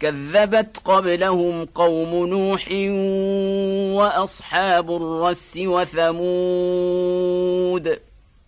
كذبت قبلهم قوم نوح وأصحاب الرس وثمود.